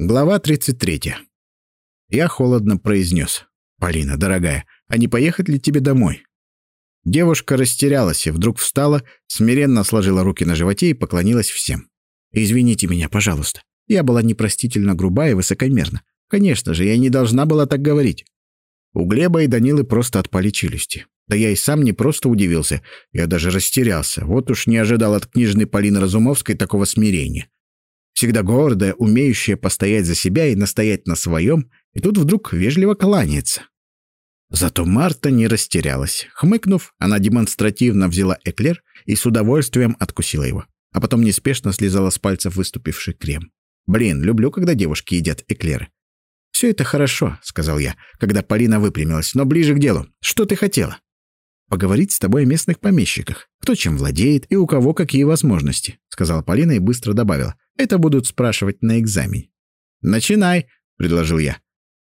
Глава 33. Я холодно произнес. «Полина, дорогая, а не поехать ли тебе домой?» Девушка растерялась и вдруг встала, смиренно сложила руки на животе и поклонилась всем. «Извините меня, пожалуйста. Я была непростительно груба и высокомерна. Конечно же, я не должна была так говорить». У Глеба и Данилы просто отпали челюсти. Да я и сам не просто удивился, я даже растерялся. Вот уж не ожидал от книжной Полины Разумовской такого смирения всегда гордая, умеющая постоять за себя и настоять на своем, и тут вдруг вежливо кланяется. Зато Марта не растерялась. Хмыкнув, она демонстративно взяла эклер и с удовольствием откусила его, а потом неспешно слезала с пальцев выступивший крем. «Блин, люблю, когда девушки едят эклеры». «Все это хорошо», — сказал я, когда Полина выпрямилась, «но ближе к делу. Что ты хотела?» «Поговорить с тобой о местных помещиках. Кто чем владеет и у кого какие возможности», — сказала Полина и быстро добавила. Это будут спрашивать на экзамене. «Начинай», — предложил я.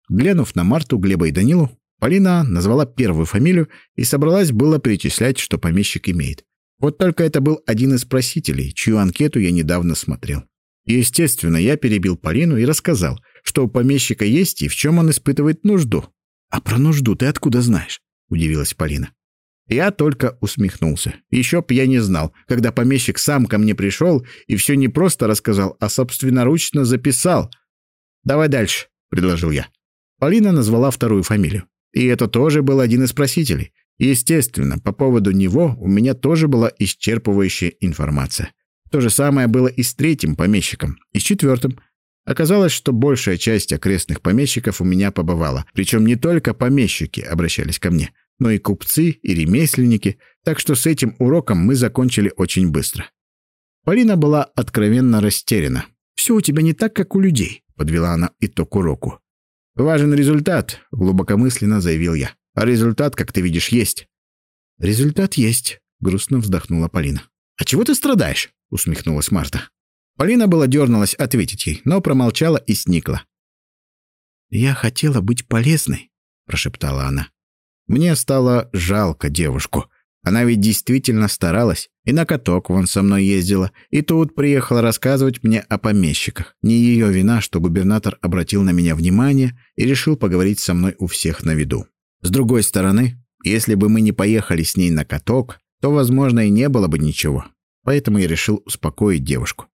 Глянув на Марту, Глеба и Данилу, Полина назвала первую фамилию и собралась было перечислять, что помещик имеет. Вот только это был один из просителей, чью анкету я недавно смотрел. Естественно, я перебил Полину и рассказал, что у помещика есть и в чем он испытывает нужду. «А про нужду ты откуда знаешь?» — удивилась Полина. Я только усмехнулся. Еще б я не знал, когда помещик сам ко мне пришел и все не просто рассказал, а собственноручно записал. «Давай дальше», — предложил я. Полина назвала вторую фамилию. И это тоже был один из просителей. Естественно, по поводу него у меня тоже была исчерпывающая информация. То же самое было и с третьим помещиком, и с четвертым. Оказалось, что большая часть окрестных помещиков у меня побывала. Причем не только помещики обращались ко мне — но и купцы, и ремесленники, так что с этим уроком мы закончили очень быстро. Полина была откровенно растеряна. «Все у тебя не так, как у людей», — подвела она итог уроку. «Важен результат», — глубокомысленно заявил я. «А результат, как ты видишь, есть». «Результат есть», — грустно вздохнула Полина. «А чего ты страдаешь?» — усмехнулась Марта. Полина была дернулась ответить ей, но промолчала и сникла. «Я хотела быть полезной», — прошептала она. Мне стало жалко девушку. Она ведь действительно старалась. И на каток вон со мной ездила. И тут приехала рассказывать мне о помещиках. Не ее вина, что губернатор обратил на меня внимание и решил поговорить со мной у всех на виду. С другой стороны, если бы мы не поехали с ней на каток, то, возможно, и не было бы ничего. Поэтому я решил успокоить девушку.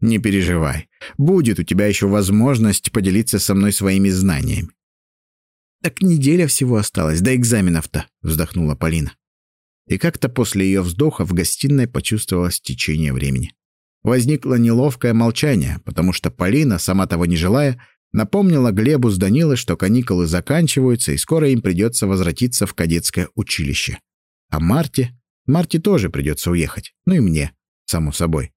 «Не переживай. Будет у тебя еще возможность поделиться со мной своими знаниями. «Так неделя всего осталась, до экзаменов-то», — вздохнула Полина. И как-то после ее вздоха в гостиной почувствовалось течение времени. Возникло неловкое молчание, потому что Полина, сама того не желая, напомнила Глебу с Данилой, что каникулы заканчиваются, и скоро им придется возвратиться в кадетское училище. А Марте? Марте тоже придется уехать. Ну и мне, само собой.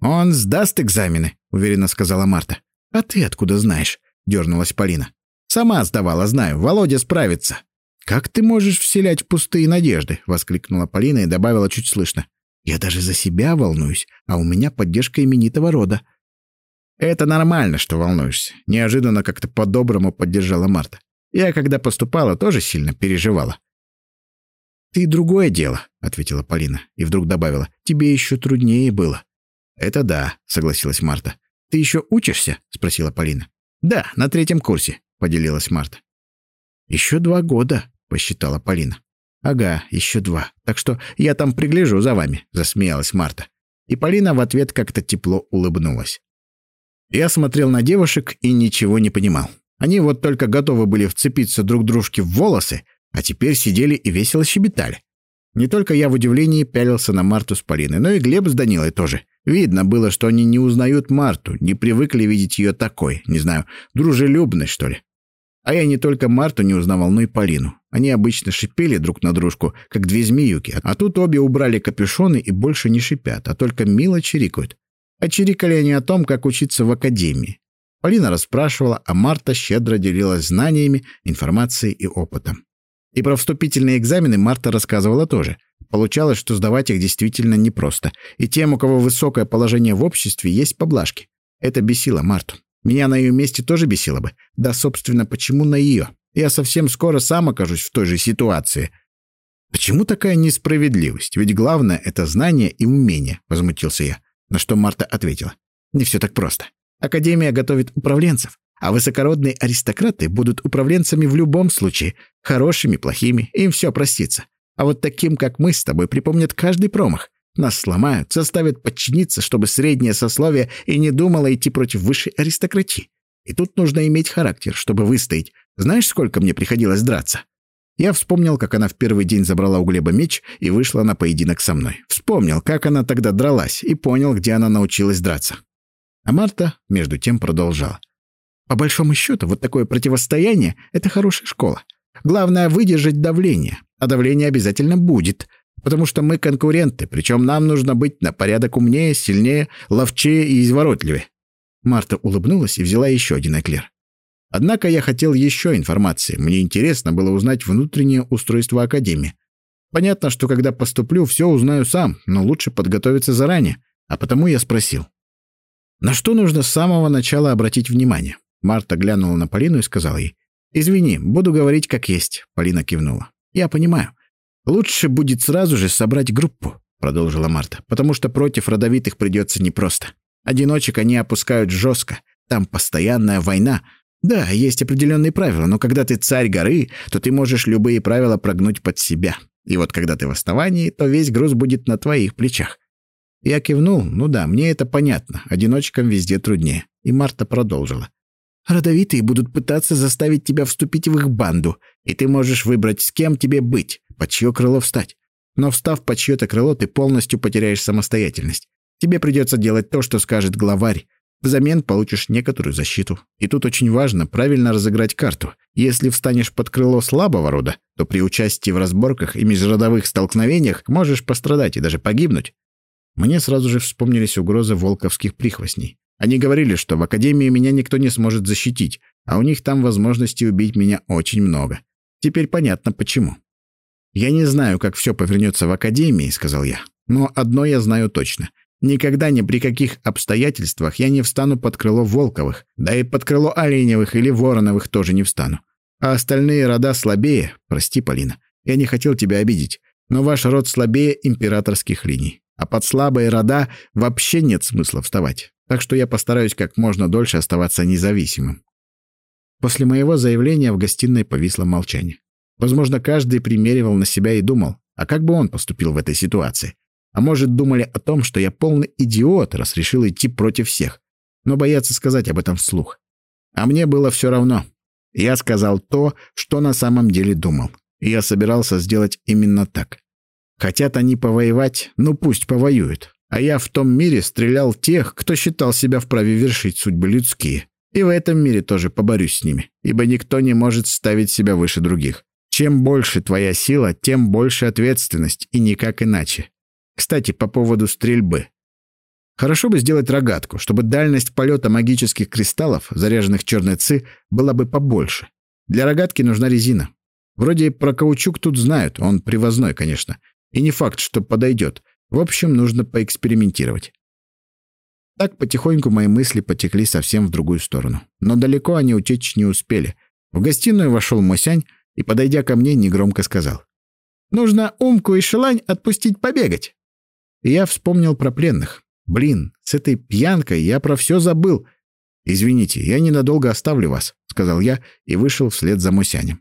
«Он сдаст экзамены», — уверенно сказала Марта. «А ты откуда знаешь?» — дернулась Полина. Сама сдавала, знаю. Володя справится». «Как ты можешь вселять пустые надежды?» — воскликнула Полина и добавила чуть слышно. «Я даже за себя волнуюсь, а у меня поддержка именитого рода». «Это нормально, что волнуешься», — неожиданно как-то по-доброму поддержала Марта. «Я, когда поступала, тоже сильно переживала». «Ты другое дело», — ответила Полина и вдруг добавила. «Тебе еще труднее было». «Это да», — согласилась Марта. «Ты еще учишься?» — спросила Полина. «Да, на третьем курсе», — поделилась Марта. «Еще два года», — посчитала Полина. «Ага, еще два. Так что я там пригляжу за вами», — засмеялась Марта. И Полина в ответ как-то тепло улыбнулась. Я смотрел на девушек и ничего не понимал. Они вот только готовы были вцепиться друг дружке в волосы, а теперь сидели и весело щебетали. Не только я в удивлении пялился на Марту с Полиной, но и Глеб с Данилой тоже. Видно было, что они не узнают Марту, не привыкли видеть ее такой, не знаю, дружелюбной, что ли. А я не только Марту не узнавал, но и Полину. Они обычно шипели друг на дружку, как две змеюки, а тут обе убрали капюшоны и больше не шипят, а только мило чирикают. А чирикали они о том, как учиться в академии. Полина расспрашивала, а Марта щедро делилась знаниями, информацией и опытом. И про вступительные экзамены Марта рассказывала тоже. Получалось, что сдавать их действительно непросто. И тем, у кого высокое положение в обществе, есть поблажки. Это бесило Марту. Меня на ее месте тоже бесило бы. Да, собственно, почему на ее? Я совсем скоро сам окажусь в той же ситуации. Почему такая несправедливость? Ведь главное — это знание и умение, — возмутился я. На что Марта ответила. Не все так просто. Академия готовит управленцев, а высокородные аристократы будут управленцами в любом случае. Хорошими, плохими, им все простится. А вот таким, как мы с тобой, припомнят каждый промах. Нас сломают, заставят подчиниться, чтобы среднее сословие и не думало идти против высшей аристократии. И тут нужно иметь характер, чтобы выстоять. Знаешь, сколько мне приходилось драться? Я вспомнил, как она в первый день забрала у Глеба меч и вышла на поединок со мной. Вспомнил, как она тогда дралась, и понял, где она научилась драться. А Марта, между тем, продолжала. По большому счету, вот такое противостояние — это хорошая школа. Главное — выдержать давление. А давление обязательно будет, потому что мы конкуренты, причем нам нужно быть на порядок умнее, сильнее, ловчее и изворотливее. Марта улыбнулась и взяла еще один эклер. Однако я хотел еще информации. Мне интересно было узнать внутреннее устройство Академии. Понятно, что когда поступлю, все узнаю сам, но лучше подготовиться заранее. А потому я спросил. На что нужно с самого начала обратить внимание? Марта глянула на Полину и сказала ей. «Извини, буду говорить как есть», — Полина кивнула. «Я понимаю. Лучше будет сразу же собрать группу», — продолжила Марта, «потому что против родовитых придется непросто. Одиночек они опускают жестко. Там постоянная война, да, есть определенные правила, но когда ты царь горы, то ты можешь любые правила прогнуть под себя. И вот когда ты в основании, то весь груз будет на твоих плечах. Я кивнул, ну да, мне это понятно, одиночкам везде труднее. И Марта продолжила. Родовитые будут пытаться заставить тебя вступить в их банду, и ты можешь выбрать, с кем тебе быть, под чье крыло встать. Но встав под чье-то крыло, ты полностью потеряешь самостоятельность. Тебе придется делать то, что скажет главарь, Взамен получишь некоторую защиту. И тут очень важно правильно разыграть карту. Если встанешь под крыло слабого рода, то при участии в разборках и межродовых столкновениях можешь пострадать и даже погибнуть. Мне сразу же вспомнились угрозы волковских прихвостней. Они говорили, что в Академии меня никто не сможет защитить, а у них там возможности убить меня очень много. Теперь понятно, почему. «Я не знаю, как все повернется в Академии», — сказал я. «Но одно я знаю точно. Никогда ни при каких обстоятельствах я не встану под крыло Волковых, да и под крыло Оленевых или Вороновых тоже не встану. А остальные рода слабее, прости, Полина, я не хотел тебя обидеть, но ваш род слабее императорских линий. А под слабые рода вообще нет смысла вставать. Так что я постараюсь как можно дольше оставаться независимым. После моего заявления в гостиной повисло молчание. Возможно, каждый примеривал на себя и думал, а как бы он поступил в этой ситуации? А может, думали о том, что я полный идиот, раз решил идти против всех. Но боятся сказать об этом вслух. А мне было все равно. Я сказал то, что на самом деле думал. И я собирался сделать именно так. Хотят они повоевать, ну пусть повоюют. А я в том мире стрелял тех, кто считал себя вправе вершить судьбы людские. И в этом мире тоже поборюсь с ними, ибо никто не может ставить себя выше других. Чем больше твоя сила, тем больше ответственность, и никак иначе. Кстати, по поводу стрельбы. Хорошо бы сделать рогатку, чтобы дальность полета магических кристаллов, заряженных черной ци, была бы побольше. Для рогатки нужна резина. Вроде про каучук тут знают, он привозной, конечно. И не факт, что подойдет. В общем, нужно поэкспериментировать. Так потихоньку мои мысли потекли совсем в другую сторону. Но далеко они утечь не успели. В гостиную вошел Мосянь и, подойдя ко мне, негромко сказал. «Нужно Умку и Шелань отпустить побегать». И я вспомнил про пленных. Блин, с этой пьянкой я про все забыл. «Извините, я ненадолго оставлю вас», — сказал я и вышел вслед за Мосянем.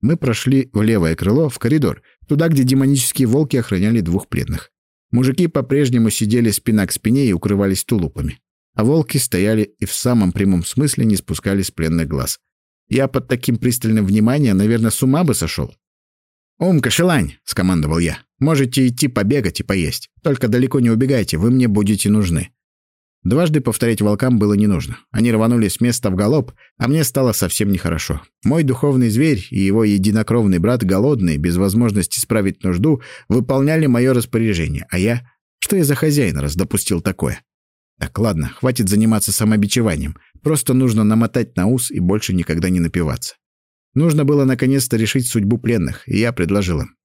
Мы прошли в левое крыло, в коридор, туда, где демонические волки охраняли двух пленных. Мужики по-прежнему сидели спина к спине и укрывались тулупами. А волки стояли и в самом прямом смысле не спускали с пленных глаз. Я под таким пристальным вниманием, наверное, с ума бы сошел. «Умка, шелань!» — скомандовал я. Можете идти побегать и поесть. Только далеко не убегайте, вы мне будете нужны». Дважды повторять волкам было не нужно. Они рванули с места в галоп, а мне стало совсем нехорошо. Мой духовный зверь и его единокровный брат, голодный, без возможности справить нужду, выполняли мое распоряжение, а я... Что я за хозяин, раз допустил такое? Так, ладно, хватит заниматься самобичеванием. Просто нужно намотать на ус и больше никогда не напиваться. Нужно было наконец-то решить судьбу пленных, и я предложил им.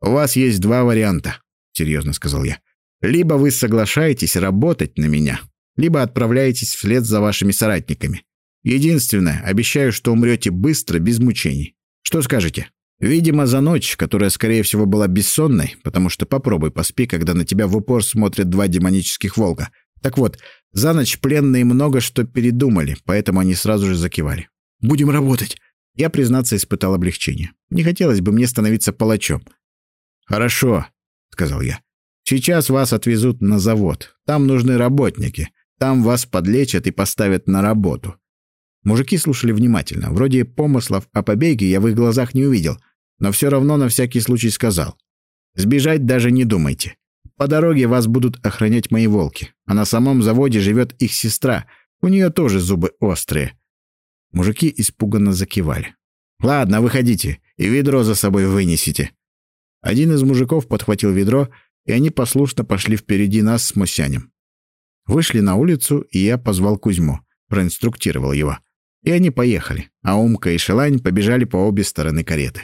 «У вас есть два варианта», — серьезно сказал я. «Либо вы соглашаетесь работать на меня, либо отправляетесь вслед за вашими соратниками. Единственное, обещаю, что умрете быстро, без мучений. Что скажете?» Видимо, за ночь, которая, скорее всего, была бессонной, потому что попробуй поспи, когда на тебя в упор смотрят два демонических волка. Так вот, За ночь пленные много что передумали, поэтому они сразу же закивали. «Будем работать!» Я, признаться, испытал облегчение. Не хотелось бы мне становиться палачом. «Хорошо», — сказал я. «Сейчас вас отвезут на завод. Там нужны работники. Там вас подлечат и поставят на работу». Мужики слушали внимательно. Вроде помыслов о побеге я в их глазах не увидел, но все равно на всякий случай сказал. «Сбежать даже не думайте. По дороге вас будут охранять мои волки, а на самом заводе живет их сестра. У нее тоже зубы острые». Мужики испуганно закивали. «Ладно, выходите, и ведро за собой вынесите». Один из мужиков подхватил ведро, и они послушно пошли впереди нас с Мусянем. Вышли на улицу, и я позвал Кузьму, проинструктировал его. И они поехали, а Умка и Шелань побежали по обе стороны кареты.